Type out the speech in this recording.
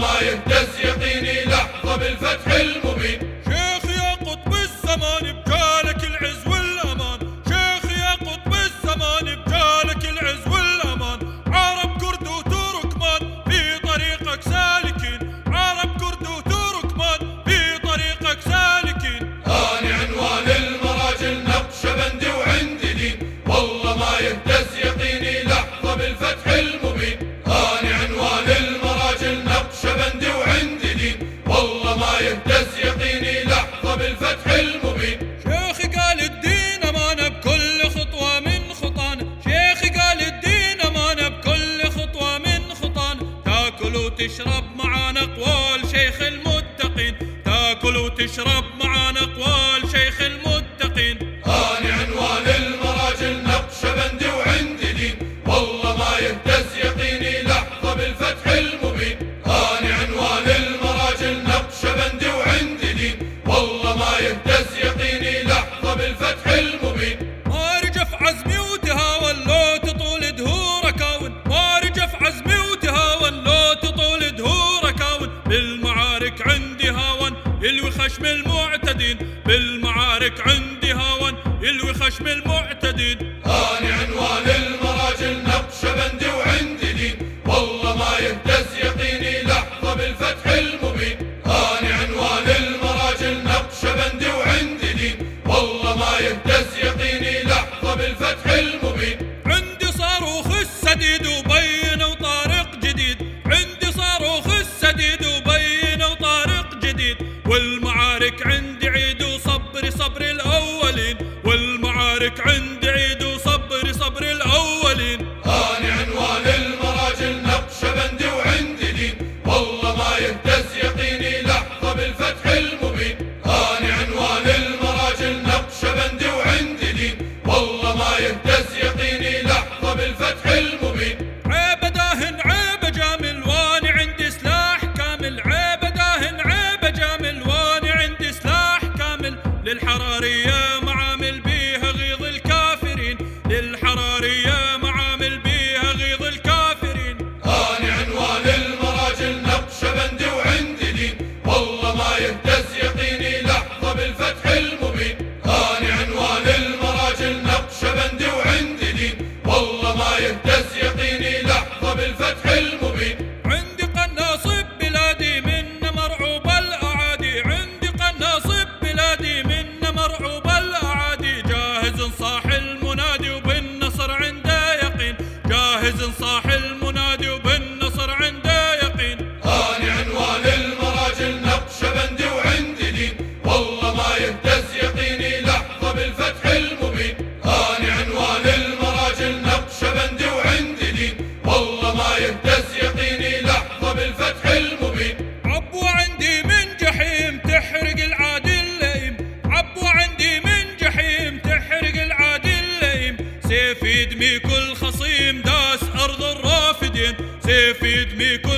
My. ما يهتز يقيني لحظة بالفتح المبين. شيخي قال الدين أمانة بكل خطوة من خطان. شيخي قال الدين أمانة بكل خطوة من خطان. تاكل وتشرب معانا أقوال شيخ المتقين. تاكل وتشرب معانا أقوال يلوي خشم المعتدين هاني عنوان المراجل نقشبندي وعين الفتح المبين. عيب داهن عيب جامل وأنا عندي سلاح كامل. عيب داهن عيب جامل وأنا عندي سلاح كامل. للحرارية Baby. يدمي كل خصيم داس أرض الرافدين سيف يدمي كل